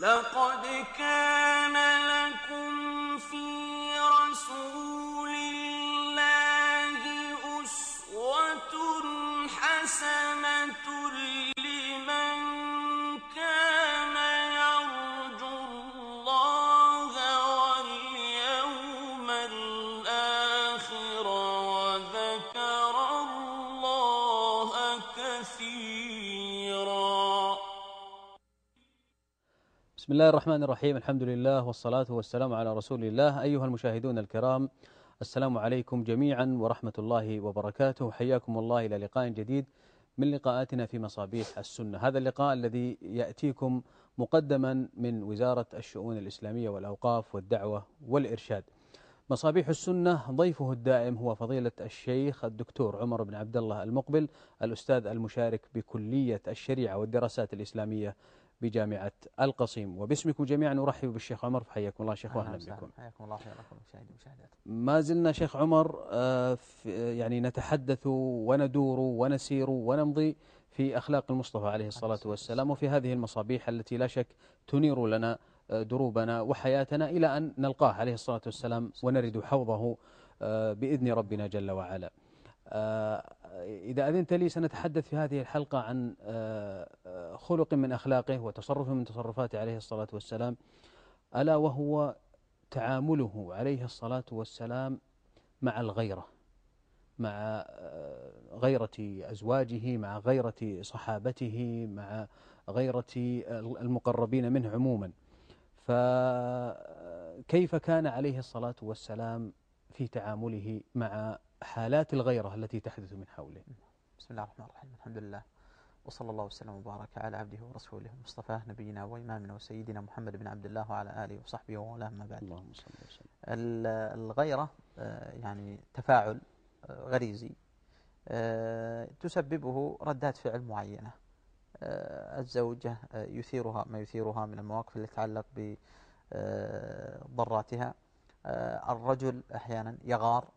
لقد كان لكم في رسول الله الرحمن الرحيم الحمد لله والصلاة والسلام على رسول الله أيها المشاهدون الكرام السلام عليكم جميعا ورحمة الله وبركاته حياكم الله إلى لقاء جديد من لقاءاتنا في مصابيح السنة هذا اللقاء الذي يأتيكم مقدما من وزارة الشؤون الإسلامية والأوقاف والدعوة والإرشاد مصابيح السنة ضيفه الدائم هو فضيلة الشيخ الدكتور عمر بن عبد الله المقبل الأستاذ المشارك بكلية الشريعة والدراسات الإسلامية بجامعة القصيم. وباسمكم جميعا أرحب بالشيخ عمر فحياكم الله. شيخ وأهلا بكم. حياكم الله وحياكم المشاهدين والمشاهدات ما زلنا شيخ عمر آه، يعني نتحدث وندور ونسير ونمضي في أخلاق المصطفى عليه الصلاة والسلام وفي هذه المصابيح التي لا شك تنير لنا آه، دروبنا وحياتنا إلى أن نلقاه عليه الصلاة والسلام ونرد حوضه آه، بإذن ربنا جل وعلا. إذا أذنت لي سنتحدث في هذه الحلقة عن آه، آه، خلق من أخلاقه وتصرف من تصرفاته عليه الصلاة والسلام ألا وهو تعامله عليه الصلاة والسلام مع الغيرة مع آه، غيرة أزواجه مع غيرة صحابته مع غيرة المقربين منه عموما. فكيف كان عليه الصلاة والسلام في تعامله مع حالات الغيرة التي تحدث من حوله. بسم الله الرحمن الرحيم. الحمد لله. وصلى الله وسلم وبارك على عبده ورسوله مصطفاه نبينا وإمامنا وسيدنا محمد بن عبد الله وعلى آله وصحبه ومن ما بعد. اللهم صل وسلم. ال- الغيرة آه، يعني تفاعل آه، غريزي آه، تسببه ردات فعل معينة. الزوجة يثيرها ما يثيرها من المواقف التي تتعلق بضراتها الرجل أحيانا يغار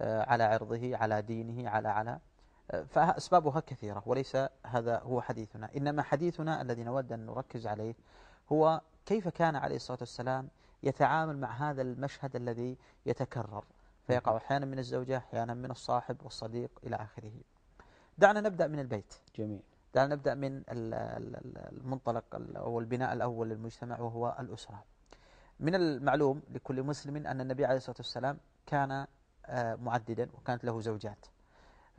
على عرضه على دينه على على آه، فأسبابها كثيرة وليس هذا هو حديثنا. إنما حديثنا الذي نود أن نركز عليه هو كيف كان عليه الصلاة والسلام يتعامل مع هذا المشهد الذي يتكرر. فيقع أحيانا من الزوجة أحيانا من الصاحب والصديق إلى آخره. دعنا نبدأ من البيت. جميل. دعنا نبدأ من ال- ال- ال- المنطلق ال- أو البناء الأول للمجتمع وهو الأسرة. من المعلوم لكل مسلم أن النبي عليه الصلاة والسلام كان آه، معددا وكانت له زوجات.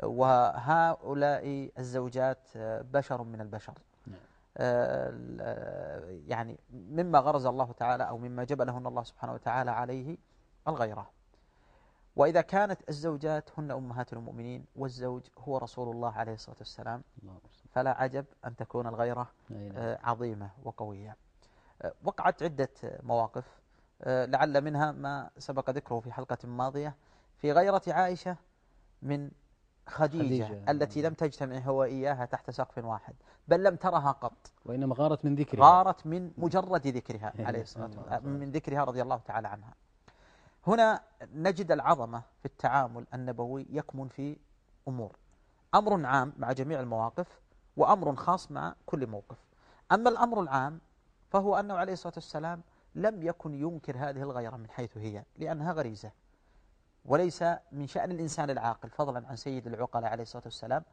وهؤلاء الزوجات آه، بشر من البشر. نعم. آه، آه، يعني مما غرز الله تعالى أو مما جبلهن الله سبحانه وتعالى عليه الغيرة. وإذا كانت الزوجات هن أمهات المؤمنين والزوج هو رسول الله عليه الصلاة والسلام فلا عجب أن تكون الغيرة. آه، عظيمة وقوية. آه، وقعت عدة آه، مواقف. آه، لعل منها ما سبق ذكره في حلقة ماضية. في غيرة عائشة من خديجة, خديجة. التي لم تجتمع هو وإياها تحت سقف واحد بل لم ترها قط. وإنما غارت من ذكرها. غارت من مجرد ذكرها إيه، عليه الصلاة الله والسلام. من ذكرها رضي الله تعالى عنها. هنا نجد العظمة في التعامل النبوي يكمن في أمور. أمر عام مع جميع المواقف وأمر خاص مع كل موقف. أما الأمر العام فهو أنه عليه الصلاة والسلام لم يكن ينكر هذه الغيرة من حيث هي لأنها غريزة. وليس من شأن الإنسان العاقل فضلا عن سيد العقلاء عليه الصلاة والسلام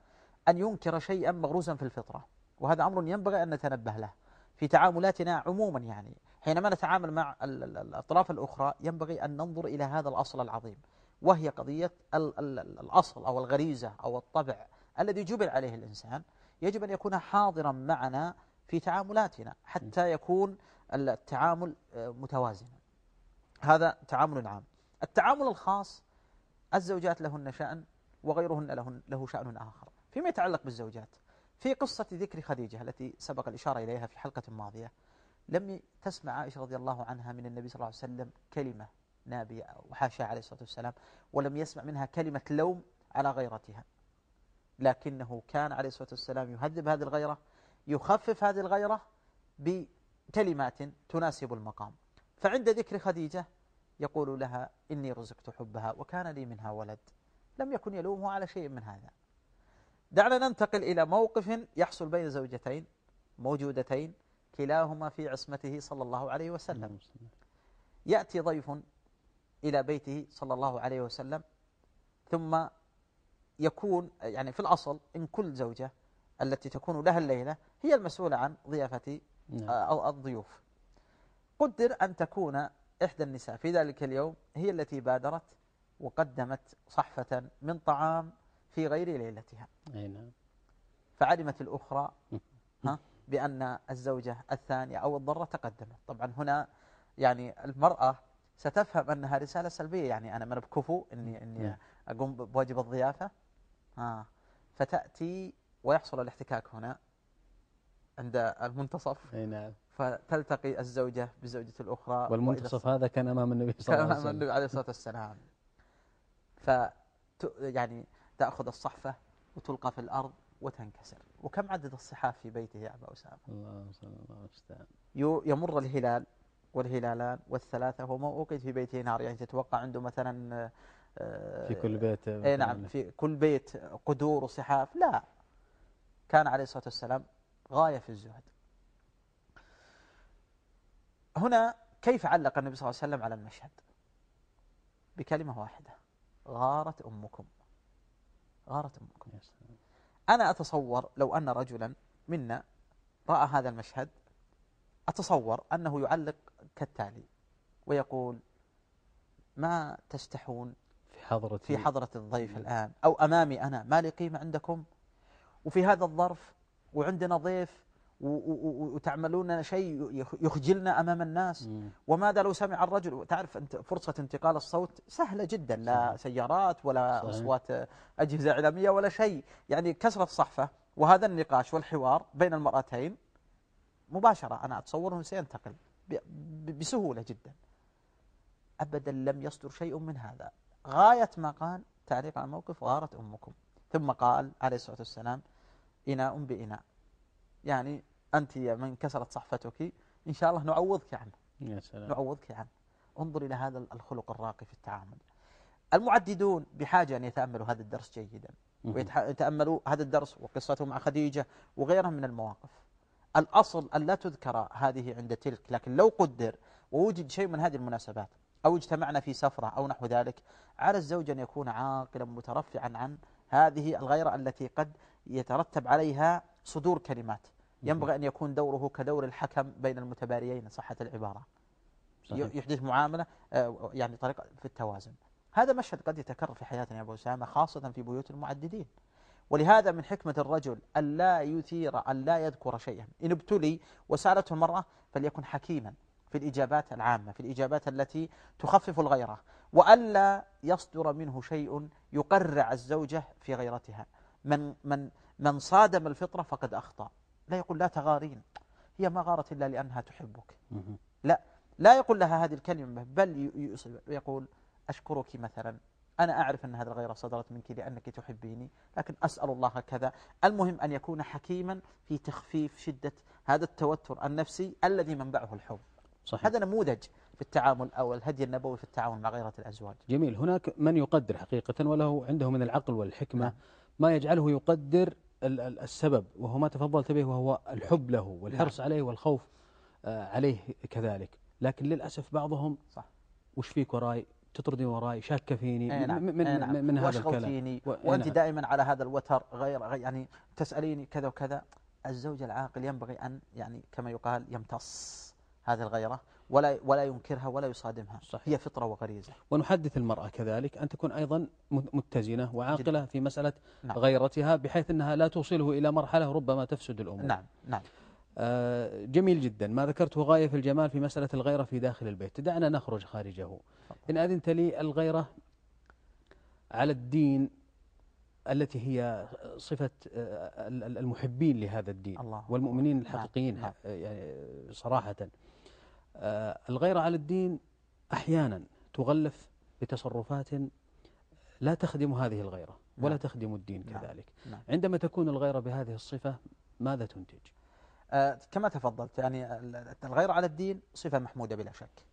أن ينكر شيئا مغروزا في الفطرة. وهذا أمر ينبغي أن نتنبه له في تعاملاتنا عموما يعني. حينما نتعامل مع ال- ال- الأطراف الأخرى ينبغي أن ننظر إلى هذا الأصل العظيم وهي قضية ال ال ال الأصل أو الغريزة أو الطبع الذي جبل عليه الإنسان. يجب أن يكون حاضرا معنا في تعاملاتنا حتى يكون التعامل آه، متوازنا. هذا تعامل عام. التعامل الخاص الزوجات لهن شأن وغيرهن لهن له شأن آخر. فيما يتعلق بالزوجات في قصة ذكر خديجة التي سبق الإشارة إليها في حلقة ماضية لم تسمع عائشة رضي الله عنها من النبي صلى الله عليه وسلم كلمة نابية وحاشا عليه الصلاة والسلام ولم يسمع منها كلمة لوم على غيرتها. لكنه كان عليه الصلاة والسلام يهذب هذه الغيرة يخفف هذه الغيرة بكلمات تناسب المقام. فعند ذكر خديجة يقول لها إني رزقت حبها وكان لي منها ولد. لم يكن يلومه على شيء من هذا. دعنا ننتقل إلى موقف يحصل بين زوجتين موجودتين كلاهما في عصمته صلى الله عليه وسلم. يأتي ضيف إلى بيته صلى الله عليه وسلم ثم يكون يعني في الأصل إن كل زوجة التي تكون لها الليلة هي المسؤولة عن ضيافة نعم. أو الضيوف. قدر أن تكون إحدى النساء في ذلك اليوم هي التي بادرت وقدمت صحفة من طعام في غير ليلتها. أي نعم. فعلمت الأخرى ها بأن الزوجة الثانية أو الضرة تقدمت. طبعا هنا يعني المرأة ستفهم أنها رسالة سلبية. يعني أنا من بكفو أني, إني. أقوم بواجب الضيافة. آه فتأتي ويحصل الاحتكاك هنا عند المنتصف. نعم. فتلتقي الزوجة بزوجة الأخرى والمنتصف هذا كان أمام النبي صلى الله عليه كان وسلم. النبي عليه الصلاة والسلام. ف يعني تأخذ الصحفة وتلقى في الأرض وتنكسر. وكم عدد الصحاف في بيته يا أبا أسامة؟ الله المستعان يمر الهلال والهلالان والثلاثة. وما أوقد في بيته نار يعني تتوقع عنده مثلا آه، في كل بيت اي نعم في كل بيت قدور وصحاف. لا. كان عليه الصلاة والسلام غاية في الزهد. هنا كيف علق النبي صلى الله عليه وسلم على المشهد؟ بكلمة واحدة. غارت أمكم. غارت أمكم. أنا أتصور لو أن رجلا منا رأى هذا المشهد أتصور أنه يعلق كالتالي ويقول ما تستحون في حضرة في حضرة الضيف الآن؟ أو أمامي أنا ما لي قيمة عندكم؟ وفي هذا الظرف وعندنا ضيف وتعملون شيء يخ- يخجلنا أمام الناس. وماذا لو سمع الرجل؟ تعرف أنت فرصة انتقال الصوت سهلة جدا. لا. سيارات ولا. أصوات أجهزة إعلامية ولا شيء. يعني كسرة صحفة وهذا النقاش والحوار بين المرأتين مباشرة. أنا أتصور أنه سينتقل بسهولة جدا. أبدا لم يصدر شيء من هذا. غاية ما قال تعليق على الموقف غارت أمكم. ثم قال عليه الصلاة والسلام إناء بإناء. يعني أنت يا من كسرت صحفتك إن شاء الله نعوضك عنه. يا سلام. نعوضك عنه. انظر إلى هذا الخلق الراقي في التعامل. المعددون بحاجة أن يتأملوا هذا الدرس جيدا. ويتأملوا هذا الدرس وقصته مع خديجة وغيرها من المواقف. الأصل أن لا تذكر هذه عند تلك لكن لو قدر ووجد شيء من هذه المناسبات أو اجتمعنا في سفرة أو نحو ذلك على الزوج أن يكون عاقلا مترفعا عن هذه الغيرة التي قد يترتب عليها صدور كلمات. ينبغي أن يكون دوره كدور الحكم بين المتباريين صحة العبارة. صحيح. يحدث معاملة آه، يعني طريقة في التوازن. هذا مشهد قد يتكرر في حياتنا يا أبو أسامة خاصة في بيوت المعددين. ولهذا من حكمة الرجل ألا يثير ألا يذكر شيئا. إن ابتلي وسألته المرأة فليكن حكيما في الإجابات العامة في الإجابات التي تخفف الغيرة. وألا يصدر منه شيء يقرع الزوجة في غيرتها. من, من, من صادم الفطرة فقد أخطأ. لا يقول لا تغارين. هي ما غارت إلا لأنها تحبك. لا لا يقول لها هذه الكلمة بل يقول أشكرك مثلا. أنا أعرف أن هذه الغيرة صدرت منك لأنك تحبيني لكن أسأل الله كذا. المهم أن يكون حكيما في تخفيف شدة هذا التوتر النفسي الذي منبعه الحب. صحيح. هذا نموذج في التعامل أو الهدي النبوي في التعامل مع غيرة الأزواج. جميل. هناك من يقدر حقيقة وله عنده من العقل والحكمة نعم. ما يجعله يقدر السبب وهو ما تفضلت به وهو الحب له والحرص عليه والخوف آه، عليه كذلك. لكن للأسف بعضهم صح. وش فيك وراي؟ تطردي وراي شاك فيني. أي نعم. من, من, أي نعم. من, هذا الكلام. واشغلتيني و- وأنت نعم. دائما على هذا الوتر غير غير- يعني تسأليني كذا وكذا. الزوج العاقل ينبغي أن يعني كما يقال يمتص هذه الغيرة ولا ولا ينكرها ولا يصادمها. صحيح. هي فطرة وغريزة. ونحدث المرأة كذلك. أن تكون أيضا مت- متزنة وعاقلة في مسألة نعم. غيرتها بحيث أنها لا توصله إلى مرحلة ربما تفسد الأمور. نعم نعم. آه، جميل جدا. ما ذكرته غاية في الجمال في مسألة الغيرة في داخل البيت. دعنا نخرج خارجه. إن أذنت لي الغيرة على الدين التي هي صفة آه، ال- ال- المحبين لهذا الدين الله. والمؤمنين الحقيقيين نعم. يعني صراحة. الغيرة على الدين أحيانا تغلف بتصرفات لا تخدم هذه الغيرة ولا نعم. تخدم الدين نعم. كذلك نعم. عندما تكون الغيرة بهذه الصفة ماذا تنتج؟ آه كما تفضلت يعني ال- الغيرة على الدين صفة محمودة بلا شك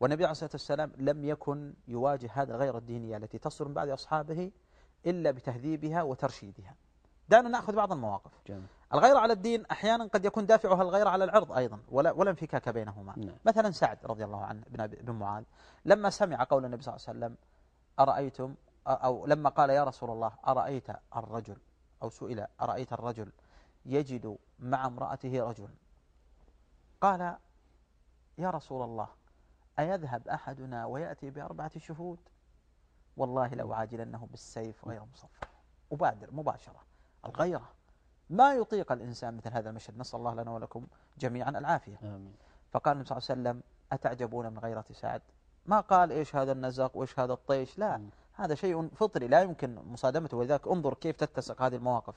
والنبي عليه الصلاة والسلام لم يكن يواجه هذه الغيرة الدينية التي تصدر من بعض أصحابه إلا بتهذيبها وترشيدها دعنا نأخذ بعض المواقف جميل. الغيرة على الدين أحيانا قد يكون دافعها الغيرة على العرض أيضا ولا, ولا انفكاك بينهما. نعم. مثلا سعد رضي الله عنه بن, بن معاذ لما سمع قول النبي صلى الله عليه وسلم أرأيتم؟ أو لما قال يا رسول الله أرأيت الرجل؟ أو سئل أرأيت الرجل يجد مع امرأته رجل؟ قال يا رسول الله أيذهب أحدنا ويأتي بأربعة شهود؟ والله لو عاجلنه بالسيف غير مصفر أبادر مباشرة. الغيرة. ما يطيق الإنسان مثل هذا المشهد. نسأل الله لنا ولكم جميعا العافية. آمين. فقال النبي صلى الله عليه وسلم أتعجبون من غيرة سعد؟ ما قال إيش هذا النزق وإيش هذا الطيش؟ لا مم. هذا شيء فطري لا يمكن مصادمته. ولذلك انظر كيف تتسق هذه المواقف.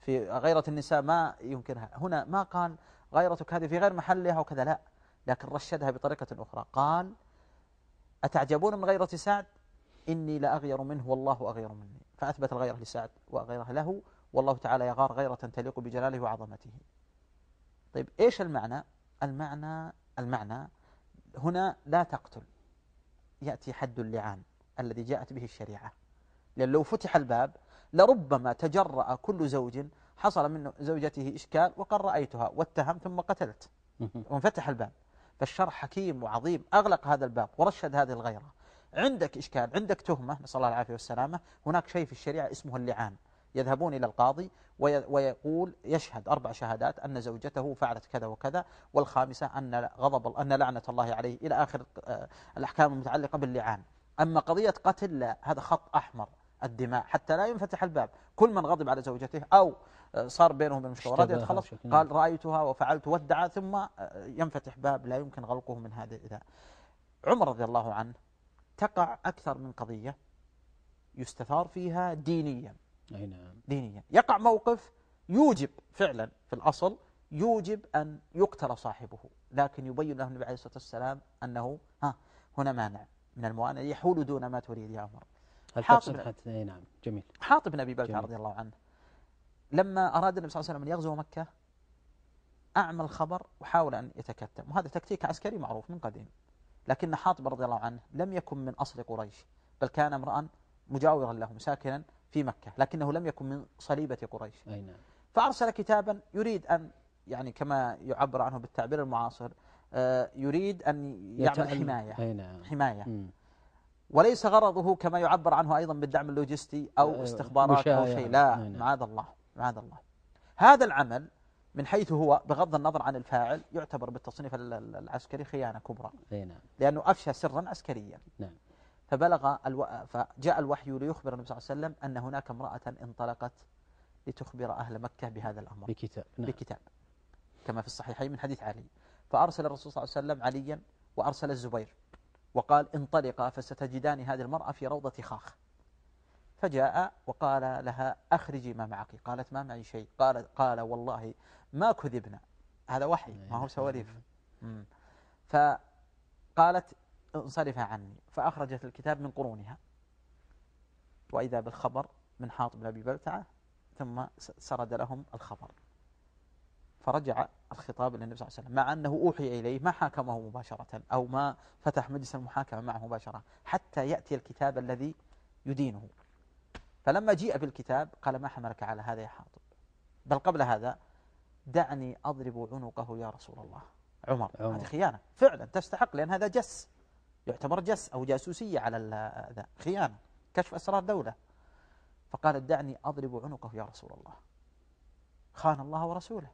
في غيرة النساء ما يمكنها. هنا ما قال غيرتك هذه في غير محلها وكذا لا. لكن رشدها بطريقة أخرى. قال أتعجبون من غيرة سعد؟ إني لأغير منه والله أغير مني. فأثبت الغيرة لسعد وغيره له والله تعالى يغار غيرة تليق بجلاله وعظمته. طيب إيش المعنى؟ المعنى المعنى هنا لا تقتل. يأتي حد اللعان الذي جاءت به الشريعة. لأن لو فتح الباب لربما تجرأ كل زوج حصل من زوجته إشكال وقال رأيتها واتهم ثم قتلت. وانفتح الباب. فالشرع حكيم وعظيم. أغلق هذا الباب ورشد هذه الغيرة. عندك إشكال عندك تهمة نسأل الله العافية والسلامة. هناك شيء في الشريعة اسمه اللعان. يذهبون إلى القاضي وي- ويقول يشهد أربع شهادات أن زوجته فعلت كذا وكذا والخامسة أن غضب أن لعنة الله عليه إلى آخر الأحكام المتعلقة باللعان. أما قضية قتل لا هذا خط أحمر الدماء حتى لا ينفتح الباب. كل من غضب على زوجته أو صار بينهم المشاورات اشتبه يتخلص قال رأيتها وفعلت وادعى ثم ينفتح باب لا يمكن غلقه من هذا إذا عمر رضي الله عنه تقع أكثر من قضية يستثار فيها دينيا. دينيا يقع موقف يوجب فعلا في الأصل يوجب أن يقتل صاحبه لكن يبين له النبي عليه الصلاة والسلام أنه ها هنا مانع من الموانع يحول دون ما تريد يا عمر حاطب. حتى نعم جميل حاطب بن أبي بلتع. رضي الله عنه لما أراد النبي صلى الله عليه وسلم أن يغزو مكة أعمى الخبر وحاول أن يتكتم وهذا تكتيك عسكري معروف من قديم لكن حاطب رضي الله عنه لم يكن من أصل قريش بل كان امرأ مجاورا لهم ساكنا في مكة لكنه لم يكن من صليبة قريش. أي نعم. فأرسل كتابا يريد أن يعني كما يعبر عنه بالتعبير المعاصر آه، يريد أن يعمل حماية. أي نعم. حماية. وليس غرضه كما يعبر عنه أيضا بالدعم اللوجستي أو آه، استخبارات أو. شيء. لا نعم. معاذ الله معاذ الله. هذا العمل من حيث هو بغض النظر عن الفاعل يعتبر بالتصنيف ال- ال- العسكري خيانة كبرى. نعم. لأنه أفشى سرا عسكريا. نعم. فبلغ ألو... فجاء الوحي ليخبر النبي صلى الله عليه وسلم أن هناك امرأة انطلقت لتخبر أهل مكة بهذا الأمر. بكتاب نعم. بكتاب كما في الصحيحين من حديث علي. فأرسل الرسول صلى الله عليه وسلم عليا وأرسل الزبير وقال انطلقا فستجدان هذه المرأة في روضة خاخ. فجاء وقال لها أخرجي ما معك. قالت ما معي شيء. قال قال والله ما كذبنا. هذا وحي ما هو سواليف. مم. فقالت انصرفا عني فأخرجت الكتاب من قرونها. وإذا بالخبر من حاطب بن أبي بلتعة ثم سرد لهم الخبر. فرجع الخطاب إلى النبي صلى الله عليه وسلم مع أنه أوحي إليه ما حاكمه مباشرة أو ما فتح مجلس المحاكمة معه مباشرة حتى يأتي الكتاب الذي يدينه. فلما جيء بالكتاب قال ما حملك على هذا يا حاطب؟ بل قبل هذا دعني أضرب عنقه يا رسول الله. عمر, عمر. هذه خيانة. فعلا تستحق لأن هذا جس. يعتبر جس أو جاسوسية على ذا خيانة كشف أسرار دولة. فقال دعني أضرب عنقه يا رسول الله. خان الله ورسوله.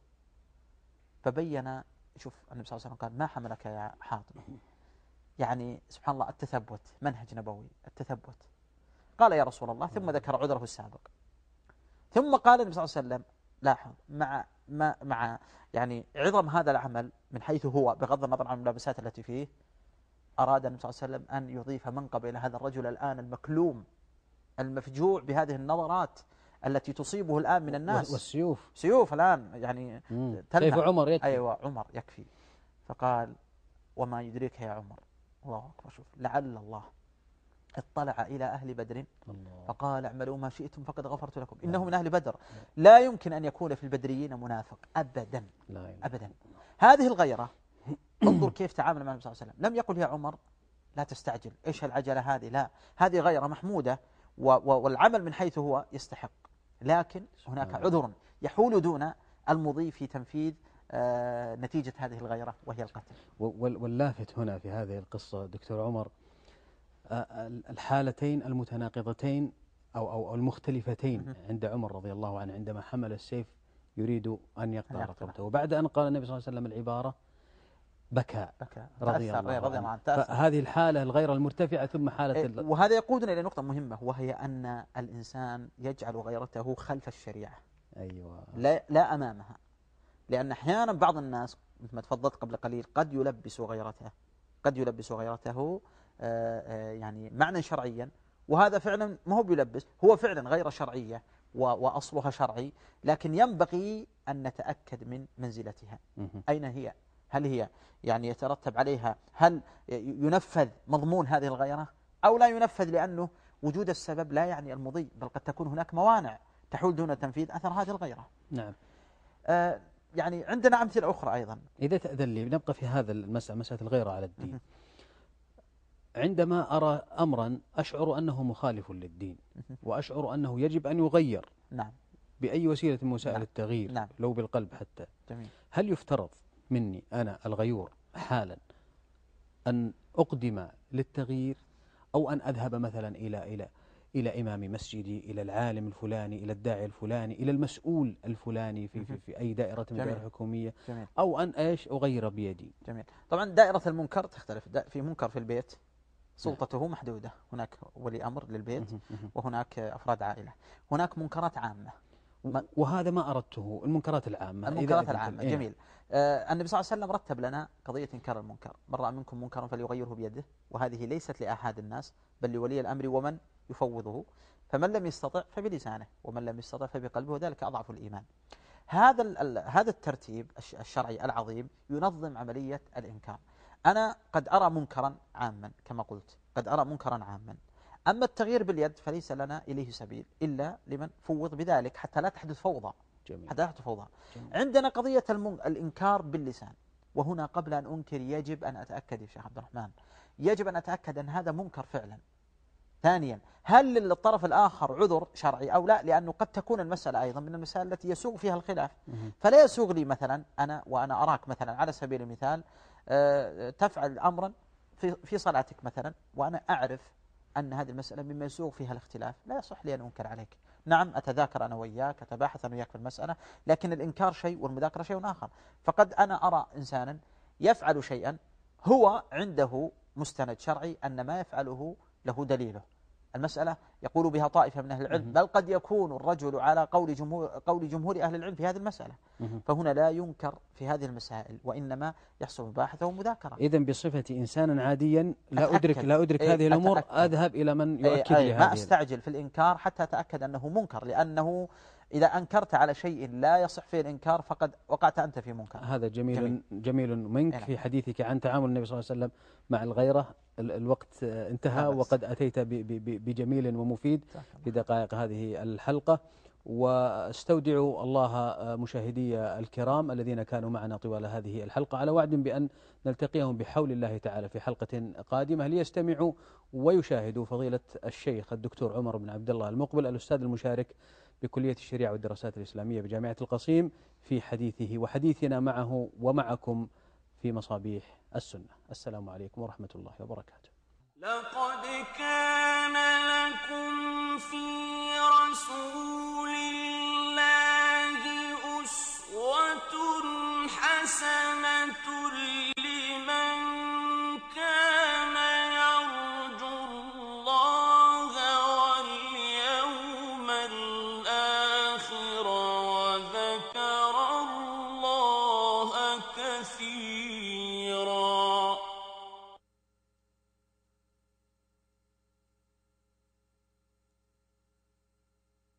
فبين شوف النبي صلى الله عليه وسلم قال ما حملك يا حاطب يعني سبحان الله التثبت منهج نبوي التثبت. قال يا رسول الله ثم ذكر عذره السابق. ثم قال النبي صلى الله عليه وسلم لاحظ مع ما مع يعني عظم هذا العمل من حيث هو بغض النظر عن الملابسات التي فيه أراد النبي صلى الله عليه وسلم أن يضيف منقب إلى هذا الرجل الآن المكلوم المفجوع بهذه النظرات التي تصيبه الآن من الناس. والسيوف. سيوف الآن يعني. سيف عمر يكفي. أيوة عمر يكفي. فقال وما يدريك يا عمر. الله أكبر شوف لعل الله اطلع إلى أهل بدر. الله. فقال اعملوا ما شئتم فقد غفرت لكم. إنه من أهل بدر. لا. يمكن أن يكون في البدريين منافق أبدا. لا أبدا. هذه الغيرة انظر كيف تعامل مع النبي صلى الله عليه وسلم. لم يقل يا عمر لا تستعجل. إيش العجلة هذه؟ لا. هذه غيرة محمودة والعمل من حيث هو يستحق. لكن هناك عذر يحول دون المضي في تنفيذ آه، نتيجة هذه الغيرة وهي القتل. واللافت هنا في هذه القصة دكتور عمر آه، الحالتين المتناقضتين أو, أو المختلفتين عند عمر رضي الله عنه عندما حمل السيف يريد أن يقطع. رقبته. وبعد أن قال النبي صلى الله عليه وسلم العبارة بكى بكى. رضي الله, رضي الله عنه. فهذه الحالة الغير المرتفعة ثم حالة إيه وهذا يقودنا إلى نقطة مهمة وهي أن الإنسان يجعل غيرته خلف الشريعة. أيوة. لا, لا أمامها. لأن أحيانا بعض الناس مثل ما تفضلت قبل قليل قد يلبس غيرته قد يلبس غيرته آه، آه، يعني معنى شرعيا. وهذا فعلا ما هو بيلبس هو فعلا غير شرعية وأصلها شرعي لكن ينبغي أن نتأكد من منزلتها. أين هي؟ هل هي يعني يترتب عليها هل ينفذ مضمون هذه الغيرة أو لا ينفذ لأنه وجود السبب لا يعني المضي بل قد تكون هناك موانع تحول دون تنفيذ أثر هذه الغيرة. نعم. آه يعني عندنا أمثلة أخرى أيضا. إذا تأذن لي نبقى في هذا المسألة مسألة الغيرة على الدين. عندما أرى أمرا أشعر أنه مخالف للدين وأشعر أنه يجب أن يغير نعم. بأي وسيلة من وسائل نعم. التغيير نعم. لو بالقلب حتى. جميل. هل يفترض مني أنا الغيور حالا. أن أقدم للتغيير أو أن أذهب مثلا إلى إلى إلى إمام مسجدي إلى العالم الفلاني إلى الداعي الفلاني إلى المسؤول الفلاني في, في, في أي دائرة من الدائرة الحكومية جميل. أو أن إيش؟ أغير بيدي. جميل. طبعا دائرة المنكر تختلف. في منكر في البيت سلطته محدودة. هناك ولي أمر للبيت وهناك أفراد عائلة. هناك منكرات عامة. وهذا ما أردته المنكرات العامة. المنكرات العامة. إيه؟ جميل. النبي صلى الله عليه وسلم رتب لنا قضية إنكار المنكر. من رأى منكم منكرا فليغيره بيده وهذه ليست لأحد الناس بل لولي الأمر ومن يفوضه. فمن لم يستطع فبلسانه ومن لم يستطع فبقلبه وذلك أضعف الإيمان. هذا هذا الترتيب الشرعي العظيم ينظم عملية الإنكار. أنا قد أرى منكرا عاما كما قلت قد أرى منكرا عاما. أما التغيير باليد فليس لنا إليه سبيل إلا لمن فوض بذلك حتى لا تحدث فوضى. جميل. تحدث فوضى. جميل. عندنا قضية المن... الإنكار باللسان وهنا قبل أن أنكر يجب أن أتأكد يا شيخ عبد الرحمن. يجب أن أتأكد أن هذا منكر فعلا. ثانيا هل للطرف الآخر عذر شرعي أو لا؟ لأنه قد تكون المسألة أيضا من المسائل التي يسوغ فيها الخلاف. فلا يسوغ لي مثلا أنا وأنا أراك مثلا على سبيل المثال آه، تفعل أمرا في في صلاتك مثلا وأنا أعرف أن هذه المسألة مما يسوغ فيها الاختلاف. لا يصح لي أن أنكر عليك. نعم أتذاكر أنا وياك أتباحث أنا وياك في المسألة لكن الإنكار شيء والمذاكرة شيء آخر. فقد أنا أرى إنسانا يفعل شيئا هو عنده مستند شرعي أن ما يفعله له دليله. المسألة يقول بها طائفة من أهل العلم بل قد يكون الرجل على قول جمهور, قول جمهور أهل العلم في هذه المسألة. فهنا لا ينكر في هذه المسائل وإنما يحصل مباحثة ومذاكرة. إذا بصفتي إنسانا عاديا لا أدرك لا أدرك إيه هذه الأمور أتأكد. أذهب إلى من إيه، يؤكد لي هذه ما أستعجل في الإنكار حتى أتأكد أنه منكر لأنه إذا أنكرت على شيء لا يصح فيه الإنكار فقد وقعت أنت في منكر. هذا جميل جميل, جميل منك نعم. في حديثك عن تعامل النبي صلى الله عليه وسلم مع الغيرة. الوقت انتهى وقد أتيت بجميل ومفيد في دقائق هذه الحلقة. واستودع الله مشاهدي الكرام الذين كانوا معنا طوال هذه الحلقة على وعد بأن نلتقيهم بحول الله تعالى في حلقة قادمة. ليستمعوا ويشاهدوا فضيلة الشيخ الدكتور عمر بن عبد الله المقبل الأستاذ المشارك بكلية الشريعة والدراسات الإسلامية بجامعة القصيم في حديثه وحديثنا معه ومعكم في مصابيح السنة. السلام عليكم ورحمة الله وبركاته. لقد كان لكم في رسول الله أسوة حسنة